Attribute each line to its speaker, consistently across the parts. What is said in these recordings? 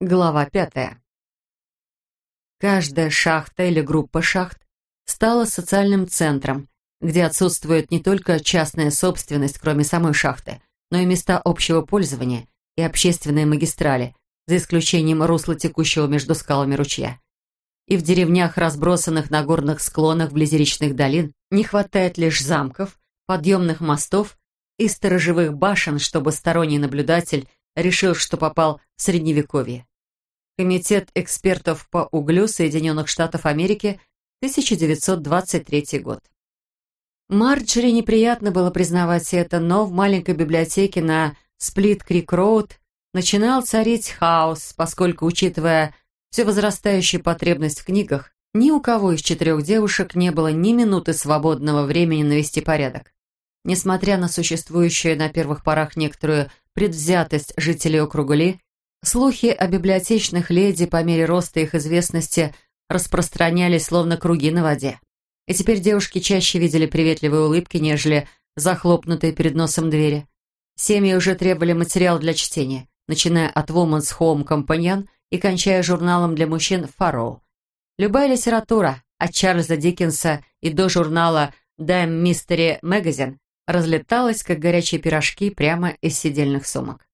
Speaker 1: Глава пятая. Каждая шахта или группа шахт стала социальным центром, где отсутствует не только частная собственность, кроме самой шахты, но и места общего пользования и общественные магистрали, за исключением русла текущего между скалами ручья. И в деревнях, разбросанных на горных склонах вблизи речных долин, не хватает лишь замков, подъемных мостов и сторожевых башен, чтобы сторонний наблюдатель решил, что попал в Средневековье. Комитет экспертов по углю Соединенных Штатов Америки, 1923 год. Марджери неприятно было признавать это, но в маленькой библиотеке на Сплит-Крик-Роуд начинал царить хаос, поскольку, учитывая всю возрастающую потребность в книгах, ни у кого из четырех девушек не было ни минуты свободного времени навести порядок. Несмотря на существующую на первых порах некоторую предвзятость жителей округа Ли, слухи о библиотечных леди по мере роста их известности распространялись словно круги на воде. И теперь девушки чаще видели приветливые улыбки, нежели захлопнутые перед носом двери. Семьи уже требовали материал для чтения, начиная от Woman's Home Companion и кончая журналом для мужчин Фарроу. Любая литература, от Чарльза Диккенса и до журнала Dime Mystery Magazine, разлеталась, как горячие пирожки, прямо из сидельных сумок.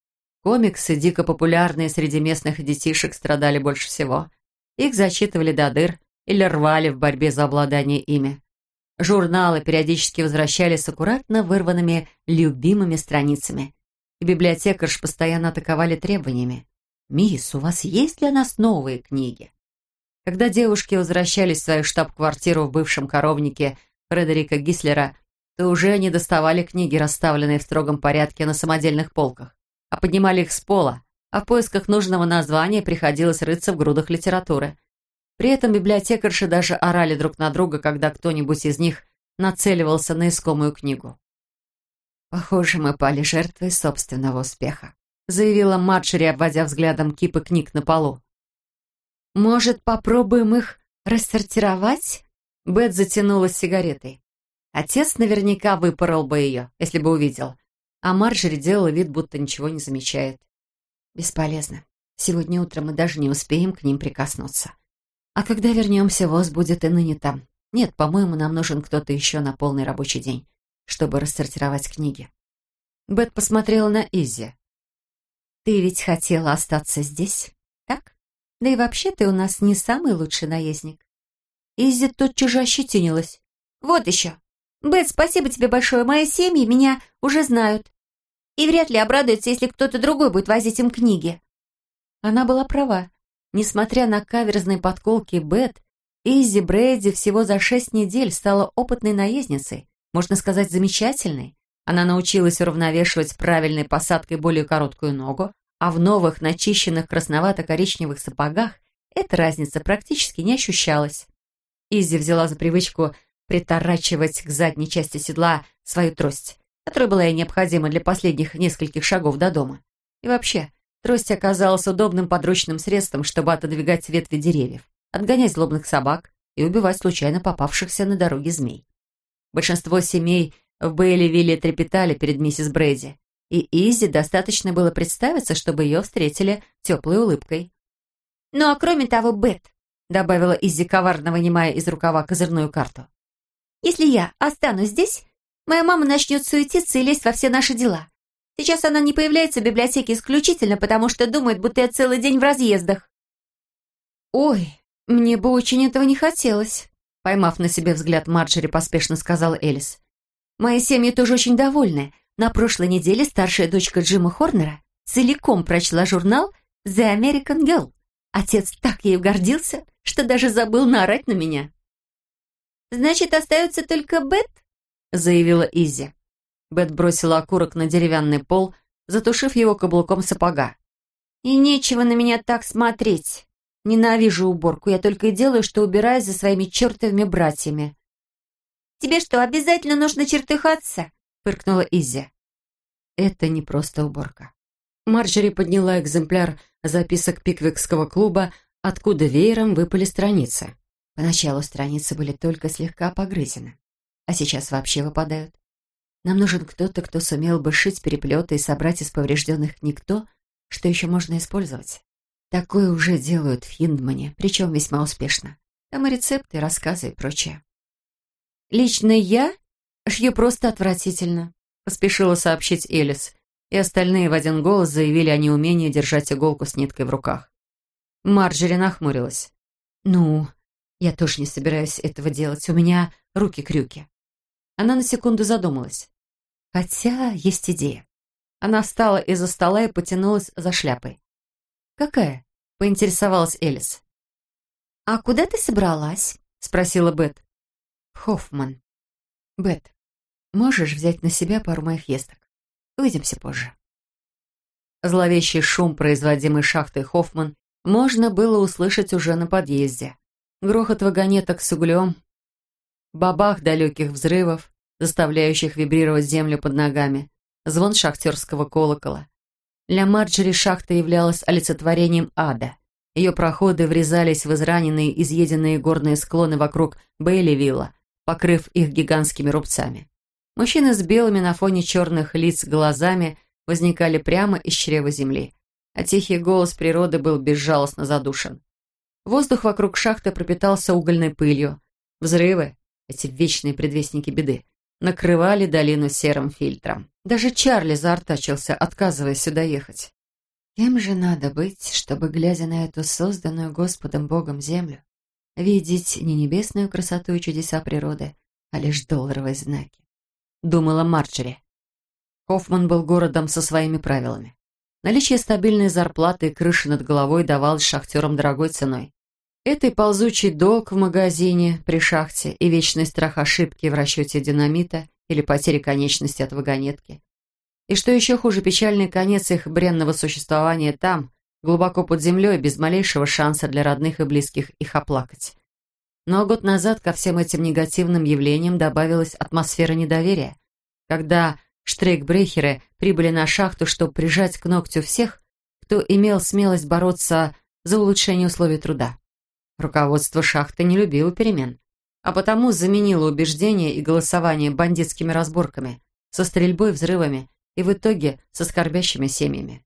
Speaker 1: Комиксы, дико популярные среди местных детишек, страдали больше всего. Их зачитывали до дыр или рвали в борьбе за обладание ими. Журналы периодически возвращались с аккуратно вырванными любимыми страницами. И библиотекарш постоянно атаковали требованиями. «Мисс, у вас есть для нас новые книги?» Когда девушки возвращались в свою штаб-квартиру в бывшем коровнике Фредерика Гислера, то уже не доставали книги, расставленные в строгом порядке на самодельных полках, а поднимали их с пола, а в поисках нужного названия приходилось рыться в грудах литературы. При этом библиотекарши даже орали друг на друга, когда кто-нибудь из них нацеливался на искомую книгу. «Похоже, мы пали жертвой собственного успеха», заявила Марджери, обводя взглядом кипы книг на полу. «Может, попробуем их рассортировать?» Бет затянулась сигаретой. Отец наверняка выпорол бы ее, если бы увидел. А Марджери делала вид, будто ничего не замечает. Бесполезно. Сегодня утром мы даже не успеем к ним прикоснуться. А когда вернемся, ВОЗ будет и ныне там. Нет, по-моему, нам нужен кто-то еще на полный рабочий день, чтобы рассортировать книги. Бет посмотрела на Изи. «Ты ведь хотела остаться здесь, так? Да и вообще ты у нас не самый лучший наездник». Изи тотчас же ощетинилась. «Вот еще. «Бет, спасибо тебе большое. Мои семьи меня уже знают. И вряд ли обрадуются, если кто-то другой будет возить им книги». Она была права. Несмотря на каверзные подколки Бет, Изи Брэди всего за шесть недель стала опытной наездницей, можно сказать, замечательной. Она научилась уравновешивать правильной посадкой более короткую ногу, а в новых, начищенных красновато-коричневых сапогах эта разница практически не ощущалась. Изи взяла за привычку приторачивать к задней части седла свою трость, которая была ей необходима для последних нескольких шагов до дома. И вообще, трость оказалась удобным подручным средством, чтобы отодвигать ветви деревьев, отгонять злобных собак и убивать случайно попавшихся на дороге змей. Большинство семей в Бейлевилле трепетали перед миссис Брейди, и Изи достаточно было представиться, чтобы ее встретили теплой улыбкой. «Ну а кроме того, Бет», — добавила Изи, коварно вынимая из рукава козырную карту, если я останусь здесь, моя мама начнет суетиться и лезть во все наши дела. Сейчас она не появляется в библиотеке исключительно, потому что думает, будто я целый день в разъездах». «Ой, мне бы очень этого не хотелось», поймав на себе взгляд Марджери, поспешно сказала Элис. «Мои семьи тоже очень довольны. На прошлой неделе старшая дочка Джима Хорнера целиком прочла журнал «The American Girl». Отец так ею гордился, что даже забыл наорать на меня. «Значит, остается только Бет?» — заявила Изи. Бет бросила окурок на деревянный пол, затушив его каблуком сапога. «И нечего на меня так смотреть. Ненавижу уборку, я только и делаю, что убираюсь за своими чертовыми братьями». «Тебе что, обязательно нужно чертыхаться?» — фыркнула Изи. «Это не просто уборка». Марджери подняла экземпляр записок Пиквикского клуба, откуда веером выпали страницы. Поначалу страницы были только слегка погрызены, а сейчас вообще выпадают. Нам нужен кто-то, кто сумел бы шить переплеты и собрать из поврежденных книг то, что еще можно использовать. Такое уже делают в Хиндмане, причем весьма успешно. Там и рецепты, и рассказы и прочее. Лично я шью просто отвратительно, поспешила сообщить Элис, и остальные в один голос заявили о неумении держать иголку с ниткой в руках. Марджери нахмурилась. «Ну, я тоже не собираюсь этого делать. У меня руки-крюки». Она на секунду задумалась. Хотя есть идея. Она встала из-за стола и потянулась за шляпой. «Какая?» — поинтересовалась Элис. «А куда ты собралась?» — спросила Бет. «Хоффман. Бет, можешь взять на себя пару моих есток? Увидимся позже». Зловещий шум, производимый шахтой Хоффман, можно было услышать уже на подъезде. Грохот вагонеток с углем, бабах далеких взрывов, заставляющих вибрировать землю под ногами, звон шахтерского колокола. Для Марджери шахта являлась олицетворением ада. Ее проходы врезались в израненные, изъеденные горные склоны вокруг Бейливилла, покрыв их гигантскими рубцами. Мужчины с белыми на фоне черных лиц глазами возникали прямо из чрева земли, а тихий голос природы был безжалостно задушен. Воздух вокруг шахты пропитался угольной пылью. Взрывы, эти вечные предвестники беды, накрывали долину серым фильтром. Даже Чарли заортачился, отказываясь сюда ехать. Кем же надо быть, чтобы, глядя на эту созданную Господом Богом землю, видеть не небесную красоту и чудеса природы, а лишь долларовые знаки? Думала Марджери. Хоффман был городом со своими правилами. Наличие стабильной зарплаты и крыши над головой давалось шахтерам дорогой ценой. Это и ползучий долг в магазине при шахте, и вечный страх ошибки в расчете динамита или потери конечности от вагонетки. И что еще хуже, печальный конец их бренного существования там, глубоко под землей, без малейшего шанса для родных и близких их оплакать. Но год назад ко всем этим негативным явлениям добавилась атмосфера недоверия, когда штрейкбрехеры прибыли на шахту, чтобы прижать к ногтю всех, кто имел смелость бороться за улучшение условий труда. Руководство шахты не любило перемен, а потому заменило убеждения и голосование бандитскими разборками, со стрельбой, взрывами и в итоге со скорбящими семьями.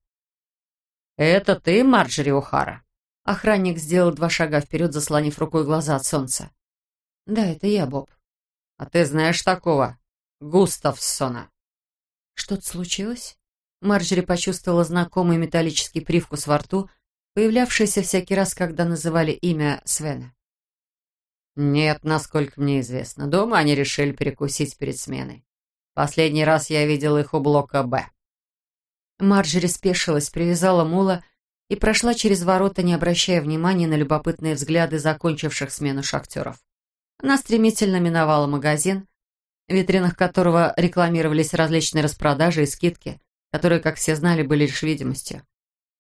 Speaker 1: «Это ты, Марджери О'Хара?» Охранник сделал два шага вперед, заслонив рукой глаза от солнца. «Да, это я, Боб». «А ты знаешь такого? Густавсона?» «Что-то случилось?» Марджери почувствовала знакомый металлический привкус во рту, появлявшийся всякий раз, когда называли имя Свена. «Нет, насколько мне известно. Дома они решили перекусить перед сменой. Последний раз я видел их у блока «Б». Марджери спешилась, привязала мула и прошла через ворота, не обращая внимания на любопытные взгляды закончивших смену шахтеров. Она стремительно миновала магазин, в витринах которого рекламировались различные распродажи и скидки, которые, как все знали, были лишь видимостью.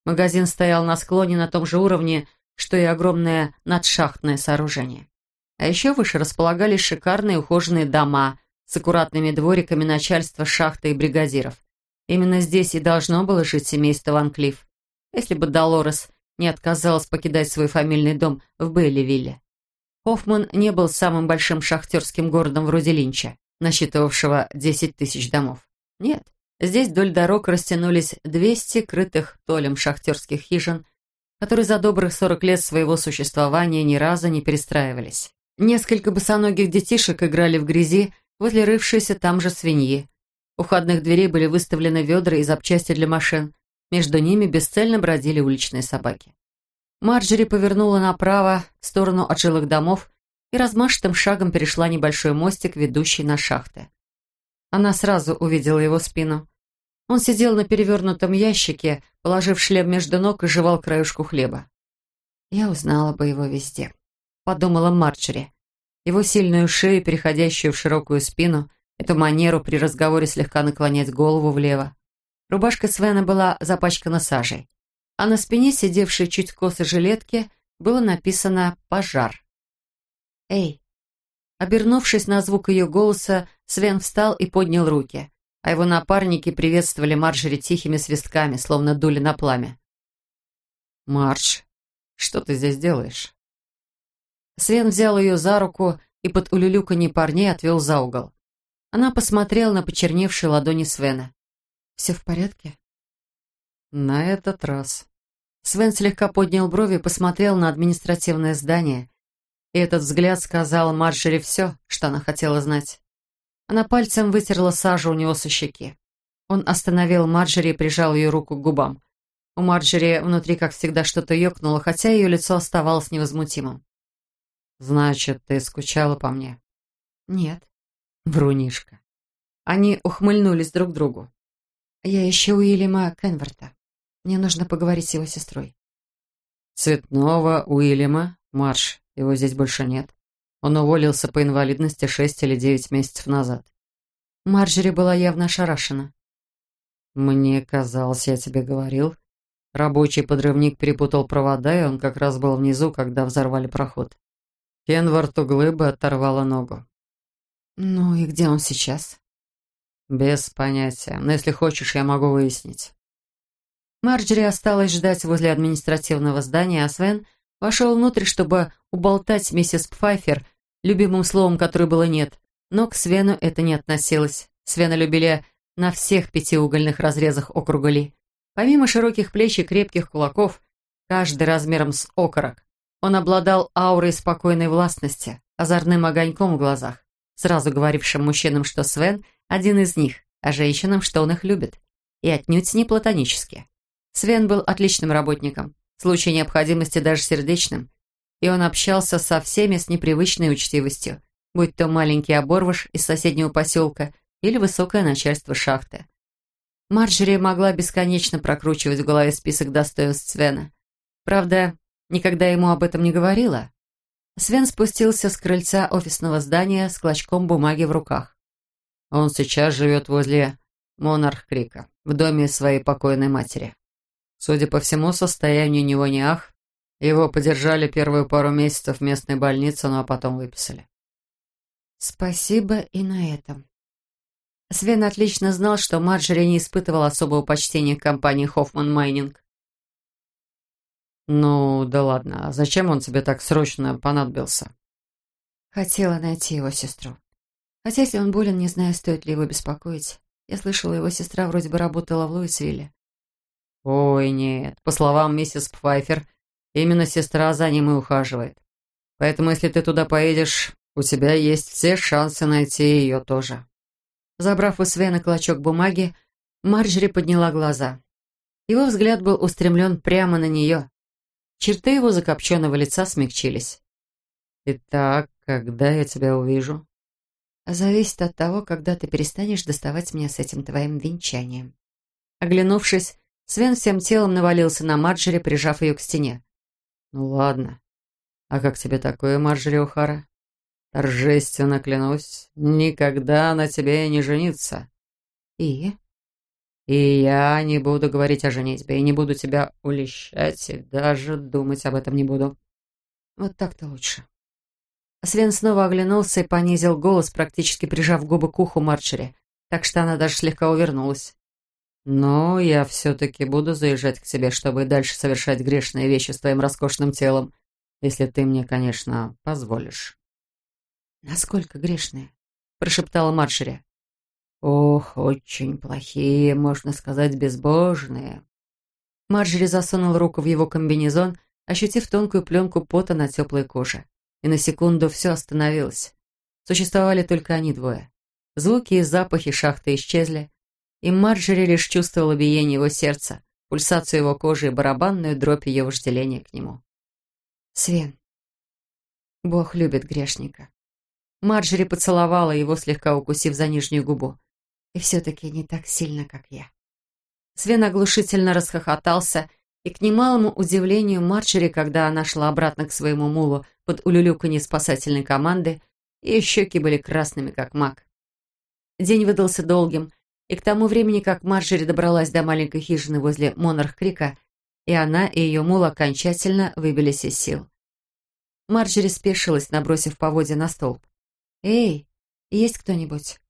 Speaker 1: Магазин стоял на склоне на том же уровне, что и огромное надшахтное сооружение. А еще выше располагались шикарные ухоженные дома с аккуратными двориками начальства шахты и бригадиров. Именно здесь и должно было жить семейство Ван Клифф, если бы Долорес не отказалась покидать свой фамильный дом в Бейливилле. Хоффман не был самым большим шахтерским городом вроде Линча, насчитывавшего 10 тысяч домов. Нет, Здесь вдоль дорог растянулись 200 крытых толем шахтерских хижин, которые за добрых 40 лет своего существования ни разу не перестраивались. Несколько босоногих детишек играли в грязи возле рывшейся там же свиньи. У входных дверей были выставлены ведра и запчасти для машин. Между ними бесцельно бродили уличные собаки. Марджери повернула направо, в сторону от жилых домов, и размашистым шагом перешла небольшой мостик, ведущий на шахты. Она сразу увидела его спину. Он сидел на перевернутом ящике, положив шлем между ног и жевал краюшку хлеба. «Я узнала бы его везде», — подумала Марджери. Его сильную шею, переходящую в широкую спину, эту манеру при разговоре слегка наклонять голову влево. Рубашка Свена была запачкана сажей, а на спине, сидевшей чуть косо жилетки, было написано «Пожар». «Эй!» Обернувшись на звук ее голоса, Свен встал и поднял руки, а его напарники приветствовали Марджери тихими свистками, словно дули на пламя. «Мардж, что ты здесь делаешь?» Свен взял ее за руку и под улюлюканье парней отвел за угол. Она посмотрела на почерневшие ладони Свена. «Все в порядке?» «На этот раз». Свен слегка поднял брови и посмотрел на административное здание. И этот взгляд сказал Марджери все, что она хотела знать. Она пальцем вытерла сажу у него со щеки. Он остановил Марджери и прижал ее руку к губам. У Марджери внутри, как всегда, что-то ёкнуло, хотя ее лицо оставалось невозмутимым. «Значит, ты скучала по мне?»
Speaker 2: «Нет».
Speaker 1: «Врунишка». Они ухмыльнулись друг другу.
Speaker 2: «Я ищу Уильяма Кенверта. Мне нужно поговорить с его сестрой».
Speaker 1: «Цветного Уильяма? Марш, его здесь больше нет. Он уволился по инвалидности шесть или девять месяцев назад».
Speaker 2: Марджери была явно ошарашена.
Speaker 1: «Мне казалось, я тебе говорил. Рабочий подрывник перепутал провода, и он как раз был внизу, когда взорвали проход. Кенварту глыбы оторвало ногу.
Speaker 2: «Ну и где он сейчас?»
Speaker 1: «Без понятия. Но если хочешь, я могу выяснить».
Speaker 2: Марджери осталась ждать возле административного здания, а Свен вошел внутрь, чтобы уболтать миссис Пфайфер, любимым словом которой было «нет». Но к Свену это не относилось. Свена любили на всех пятиугольных разрезах округа Ли. Помимо широких плеч и крепких кулаков, каждый размером с окорок, он обладал аурой спокойной властности, озорным огоньком в глазах, сразу говорившим мужчинам, что Свен – один из них, а женщинам, что он их любит. И отнюдь не платонически. Свен был отличным работником, в случае необходимости даже сердечным, и он общался со всеми с непривычной учтивостью, будь то маленький оборвыш из соседнего поселка или высокое начальство шахты. Марджери могла бесконечно прокручивать в голове список достоинств Свена. Правда, никогда ему об этом не говорила. Свен спустился с крыльца офисного здания с клочком бумаги в руках. Он сейчас живет возле Монарх-Крика, в доме своей покойной матери. Судя по всему, состояние у него не ах. Его подержали первую пару месяцев в местной больнице, ну а потом выписали. Спасибо и на этом. Свен отлично знал, что Марджери не испытывал особого почтения к компании Хоффман Майнинг.
Speaker 1: «Ну, да ладно, а зачем он тебе так срочно понадобился?»
Speaker 2: Хотела найти его сестру. Хотя, если он болен, не знаю, стоит ли его беспокоить. Я слышала, его сестра вроде бы работала в Луисвилле.
Speaker 1: «Ой, нет, по словам миссис Пфайфер, именно сестра за ним и ухаживает. Поэтому, если ты туда поедешь, у тебя есть все шансы найти ее тоже».
Speaker 2: Забрав у Свена клочок бумаги, Марджери подняла глаза. Его взгляд был устремлен прямо на нее. Черты его закопченного лица смягчились.
Speaker 1: «Итак, когда я тебя увижу?»
Speaker 2: «Зависит от того, когда ты перестанешь доставать меня с этим твоим венчанием». Оглянувшись, Свен всем телом навалился на Марджери, прижав ее к стене.
Speaker 1: «Ну ладно. А как тебе такое, Марджери О'Хара?» Торжественно клянусь, никогда на тебе не жениться.
Speaker 2: И?
Speaker 1: И я не буду говорить о женитьбе, и не буду тебя улещать, и даже думать об этом не буду.
Speaker 2: Вот так-то лучше. Свен снова оглянулся и понизил голос, практически прижав губы к уху Марчери, так что она даже слегка увернулась.
Speaker 1: «Но я все-таки буду заезжать к тебе, чтобы дальше совершать грешные вещи с твоим роскошным телом, если ты мне, конечно, позволишь».
Speaker 2: «Насколько грешные?» — прошептала Маршери.
Speaker 1: «Ох, очень плохие, можно сказать, безбожные».
Speaker 2: Марджери засунул руку в его комбинезон, ощутив тонкую пленку пота на теплой коже. И на секунду все остановилось. Существовали только они двое. Звуки и запахи шахты исчезли, и Марджери лишь чувствовала биение его сердца, пульсацию его кожи и барабанную дробь ее вожделения к нему. «Свен, Бог любит грешника. Марджери поцеловала его, слегка укусив за нижнюю губу. И все-таки не так сильно, как я. Свен оглушительно расхохотался, и к немалому удивлению Марджери, когда она шла обратно к своему мулу под улюлюканье спасательной команды, ее щеки были красными, как мак. День выдался долгим, и к тому времени, как Марджери добралась до маленькой хижины возле Монарх-Крика, и она, и ее мул окончательно выбились из сил. Марджери спешилась, набросив поводья на столб. «Эй, есть кто-нибудь?»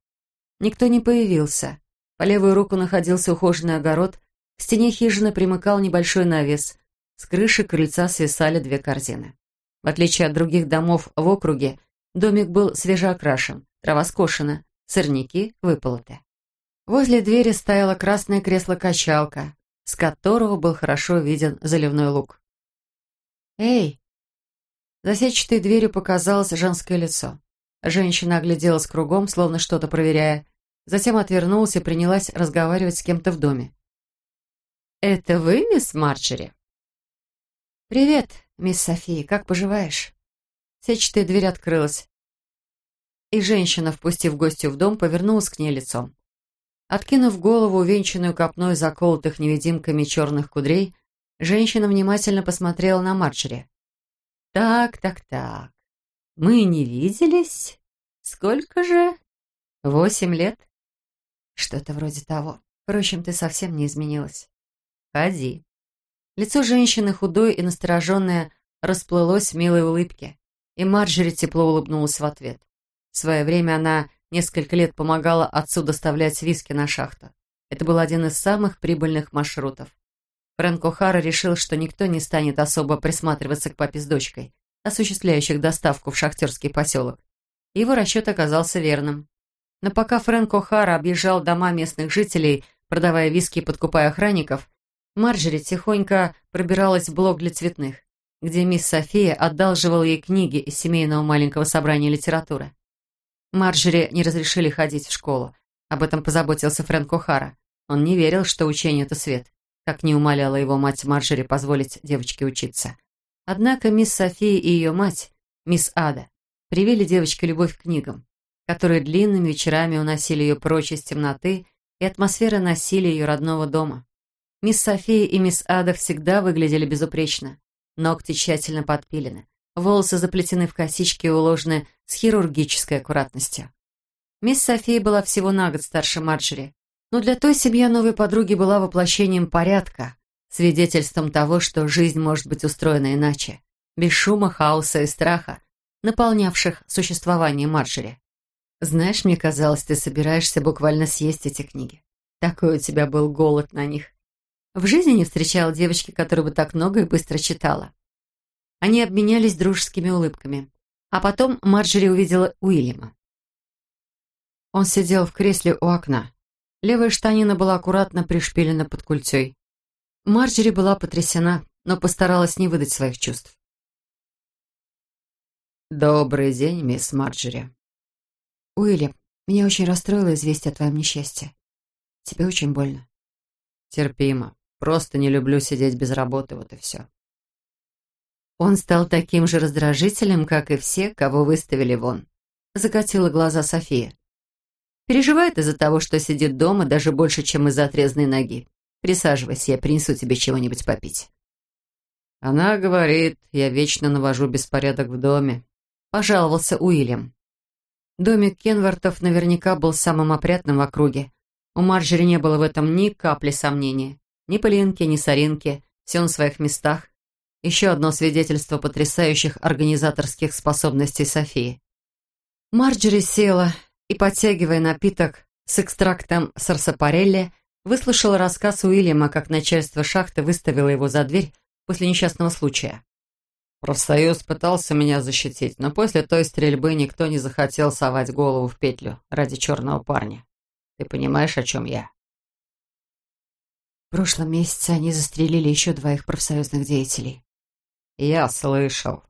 Speaker 2: Никто не появился. По левую руку находился ухоженный огород, к стене хижины примыкал небольшой навес. С крыши крыльца свисали две корзины. В отличие от других домов в округе, домик был свежеокрашен, трава скошена, сорняки выполоты. Возле двери стояло красное кресло-качалка, с которого был хорошо виден заливной луг. «Эй!» За сетчатой дверью показалось женское лицо. Женщина огляделась кругом, словно что-то проверяя, затем отвернулась и принялась разговаривать с кем-то в доме. «Это вы, мисс Марджери?» «Привет, мисс София, как поживаешь?» Сетчатая дверь открылась, и женщина, впустив гостью в дом, повернулась к ней лицом. Откинув голову, увенчанную копной заколотых невидимками черных кудрей, женщина внимательно посмотрела на Марджери. «Так, так, так. Мы не виделись? Сколько же? Восемь лет?» «Что-то вроде того. Впрочем, ты совсем не изменилась. Ходи». Лицо женщины, худое и настороженное, расплылось в милой улыбке, и Марджери тепло улыбнулась в ответ. В свое время она несколько лет помогала отцу доставлять виски на шахту. Это был один из самых прибыльных маршрутов. Фрэнк О'Хара решил, что никто не станет особо присматриваться к папе с дочкой, осуществляющих доставку в шахтерский поселок. Его расчет оказался верным. Но пока Фрэнк О'Хара объезжал дома местных жителей, продавая виски и подкупая охранников, Марджери тихонько пробиралась в блок для цветных, где мисс София одалживала ей книги из семейного маленького собрания литературы. Марджери не разрешили ходить в школу. Об этом позаботился Фрэнк О'Хара. Он не верил, что учение — это свет, как не умоляла его мать Марджери позволить девочке учиться. Однако мисс София и ее мать, мисс Ада, привили девочке любовь к книгам, которые длинными вечерами уносили ее прочь из темноты и атмосферы насилия ее родного дома. Мисс София и мисс Ада всегда выглядели безупречно. Ногти тщательно подпилены, волосы заплетены в косички и уложены с хирургической аккуратностью. Мисс София была всего на год старше Марджери, но для той семьи новой подруги была воплощением порядка, свидетельством того, что жизнь может быть устроена иначе, без шума, хаоса и страха, наполнявших существование Марджери. Знаешь, мне казалось, ты собираешься буквально съесть эти книги. Такой у тебя был голод на них. В жизни не встречала девочки, которая бы так много и быстро читала. Они обменялись дружескими улыбками. А потом Марджери увидела Уильяма. Он сидел в кресле у окна. Левая штанина была аккуратно пришпилена под культей. Марджери была потрясена, но постаралась не выдать своих чувств. «Добрый день, мисс Марджери». «Уильям, меня очень расстроило известие о твоем несчастье. Тебе очень больно». «Терпимо. Просто не люблю сидеть без работы, вот и все». Он стал таким же раздражителем, как и все, кого выставили вон. Закатила глаза София. Переживает из-за того, что сидит дома даже больше, чем из-за отрезанной ноги. Присаживайся, я принесу тебе чего-нибудь попить. Она говорит, я вечно навожу беспорядок в доме. Пожаловался Уильям. Домик Кенвартов наверняка был самым опрятным в округе. У Марджери не было в этом ни капли сомнения. Ни пылинки, ни соринки. Все на своих местах. Еще одно свидетельство потрясающих организаторских способностей Софии. Марджери села и, подтягивая напиток с экстрактом сарсапарелли, выслушала рассказ Уильяма, как начальство шахты выставило его за дверь после несчастного случая. Профсоюз пытался меня защитить, но после той стрельбы никто не захотел совать голову в петлю ради черного парня. Ты понимаешь, о чем я? В прошлом месяце они застрелили еще двоих профсоюзных деятелей. «Я слышал».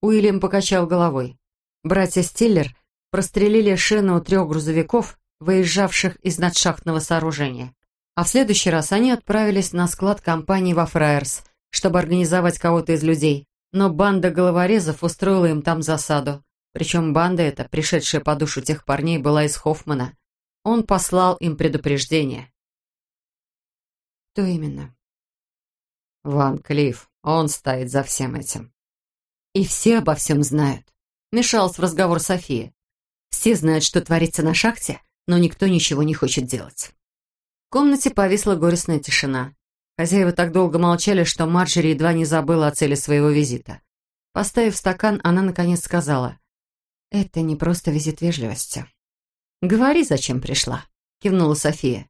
Speaker 2: Уильям покачал головой. Братья Стиллер прострелили шины у трех грузовиков, выезжавших из надшахтного сооружения. А в следующий раз они отправились на склад компании во Фраерс, чтобы организовать кого-то из людей. Но банда головорезов устроила им там засаду. Причем банда эта, пришедшая по душу тех парней, была из Хоффмана. Он послал им предупреждение. «Кто именно?» «Ван Клифф. Он стоит за всем этим. И все обо всем знают. Мешалась в разговор София. Все знают, что творится на шахте, но никто ничего не хочет делать. В комнате повисла горестная тишина. Хозяева так долго молчали, что Марджери едва не забыла о цели своего визита. Поставив стакан, она наконец сказала, «Это не просто визит вежливости». «Говори, зачем пришла», — кивнула София.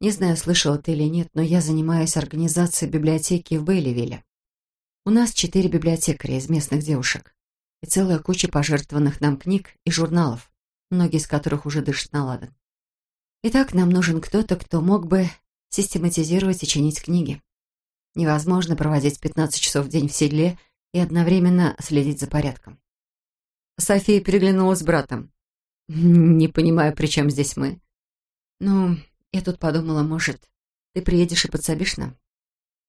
Speaker 2: Не знаю, слышала ты или нет, но я занимаюсь организацией библиотеки в Бейливилле. У нас четыре библиотекаря из местных девушек и целая куча пожертвованных нам книг и журналов, многие из которых уже дышат на ладан. Итак, нам нужен кто-то, кто мог бы систематизировать и чинить книги. Невозможно проводить 15 часов в день в седле и одновременно следить за порядком. София переглянулась с братом. «Не понимаю, при чем здесь мы?» «Ну, я тут подумала, может, ты приедешь и подсобишь нам?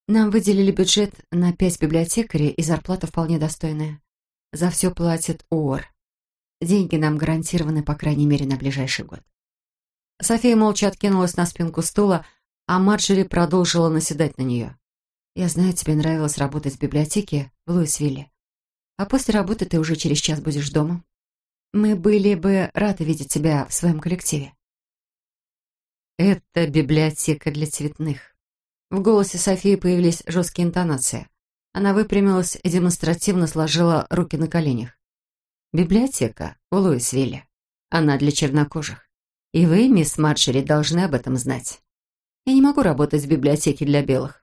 Speaker 2: Нам выделили бюджет на пять библиотекарей, и зарплата вполне достойная. За все платит ООР. Деньги нам гарантированы, по крайней мере, на ближайший год». София молча откинулась на спинку стула, а Марджери продолжила наседать на нее. «Я знаю, тебе нравилось работать в библиотеке в Луисвилле. А после работы ты уже через час будешь дома. Мы были бы рады видеть тебя в своем коллективе». «Это библиотека для цветных». В голосе Софии появились жесткие интонации. Она выпрямилась и демонстративно сложила руки на коленях. «Библиотека в Луисвилле. Она для чернокожих. И вы, мисс Марджери, должны об этом знать. Я не могу работать в библиотеке для белых.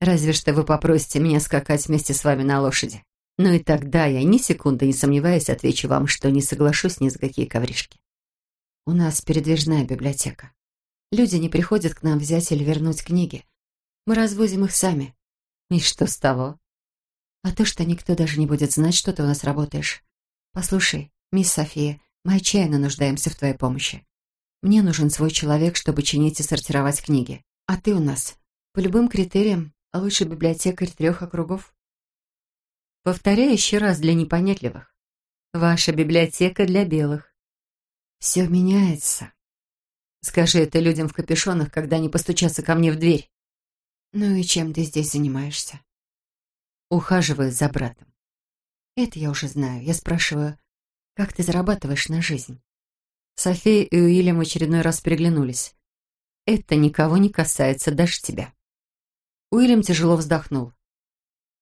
Speaker 2: Разве что вы попросите меня скакать вместе с вами на лошади. Но и тогда я ни секунды не сомневаясь отвечу вам, что не соглашусь ни за какие ковришки. У нас передвижная библиотека. Люди не приходят к нам взять или вернуть книги. Мы развозим их сами. И что с того? А то, что никто даже не будет знать, что ты у нас работаешь. Послушай, мисс София, мы отчаянно нуждаемся в твоей помощи. Мне нужен свой человек, чтобы чинить и сортировать книги. А ты у нас, по любым критериям, лучший библиотекарь трех округов. Повторяю еще раз для непонятливых. Ваша библиотека для белых. Все меняется. Скажи это людям в капюшонах, когда они постучатся ко мне в дверь. Ну и чем ты здесь занимаешься? Ухаживаю за братом. Это я уже знаю. Я спрашиваю, как ты зарабатываешь на жизнь? София и Уильям в очередной раз переглянулись. «Это никого не касается, даже тебя». Уильям тяжело вздохнул.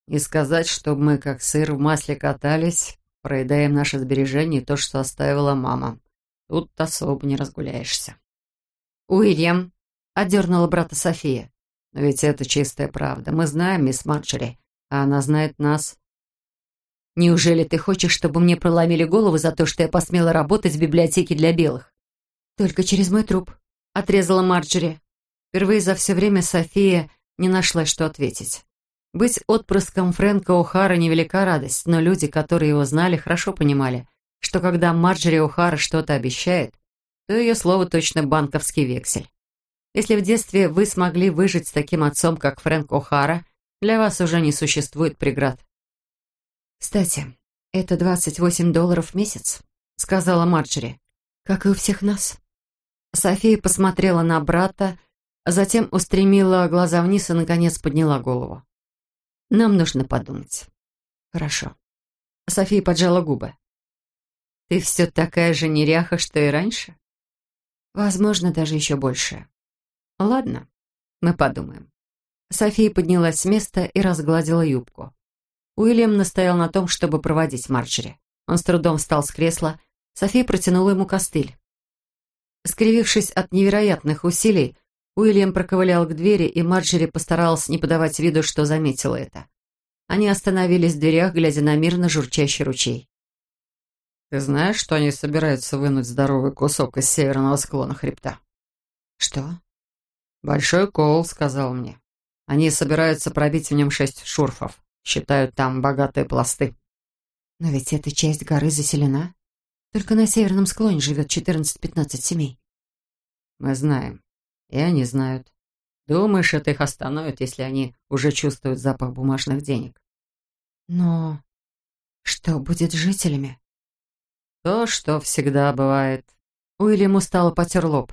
Speaker 2: «И сказать, чтобы мы как сыр в масле катались, проедаем наши сбережения и то, что оставила мама. Тут особо не разгуляешься». «Уильям», — отдернула брата София. «Но ведь это чистая правда. Мы знаем мисс Марджери, а она знает нас. Неужели ты хочешь, чтобы мне проломили голову за то, что я посмела работать в библиотеке для белых? Только через мой труп, отрезала Марджери. Впервые за все время София не нашла, что ответить. Быть отпрыском Фрэнка О'Хара невелика радость, но люди, которые его знали, хорошо понимали, что когда Марджери О'Хара что-то обещает, то ее слово точно банковский вексель. Если в детстве вы смогли выжить с таким отцом, как Фрэнк О'Хара, для вас уже не существует преград. «Кстати, это 28 долларов в месяц», — сказала Марджери, «как и у всех нас». София посмотрела на брата, а затем устремила глаза вниз и, наконец, подняла голову. «Нам нужно подумать». «Хорошо». София поджала губы. «Ты все такая же неряха, что и раньше?» «Возможно, даже еще больше». «Ладно, мы подумаем». София поднялась с места и разгладила юбку. Уильям настоял на том, чтобы проводить Марджери. Он с трудом встал с кресла. София протянула ему костыль. Скривившись от невероятных усилий, Уильям проковылял к двери, и Марджери постаралась не подавать виду, что заметила это. Они остановились в дверях, глядя на мирно журчащий ручей. «Ты знаешь, что они собираются вынуть здоровый кусок из северного склона хребта?» «Что?» «Большой кол», — сказал мне. «Они собираются пробить в нем шесть шурфов. Считают там богатые пласты. Но ведь эта часть горы заселена. Только на северном склоне живет 14-15 семей. Мы знаем. И они знают. Думаешь, это их остановит, если они уже чувствуют запах бумажных денег? Но что будет с жителями? То, что всегда бывает. Уильям устало потер лоб.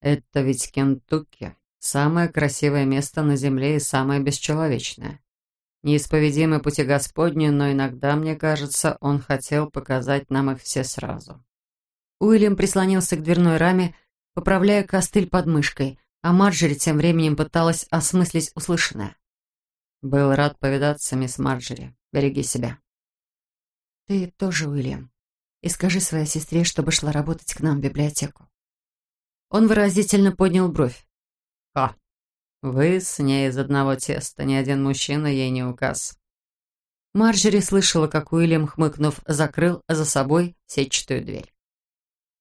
Speaker 2: Это ведь Кентукки. Самое красивое место на земле и самое бесчеловечное. Неисповедимы пути Господни, но иногда, мне кажется, он хотел показать нам их все сразу. Уильям прислонился к дверной раме, поправляя костыль под мышкой, а Марджери тем временем пыталась осмыслить услышанное. «Был рад повидаться, мисс Марджери. Береги себя». «Ты тоже, Уильям. И скажи своей сестре, чтобы шла работать к нам в библиотеку». Он выразительно поднял бровь. «Ха, «Вы с ней из одного теста, ни один мужчина ей не указ». Марджери слышала, как Уильям, хмыкнув, закрыл за собой сетчатую дверь.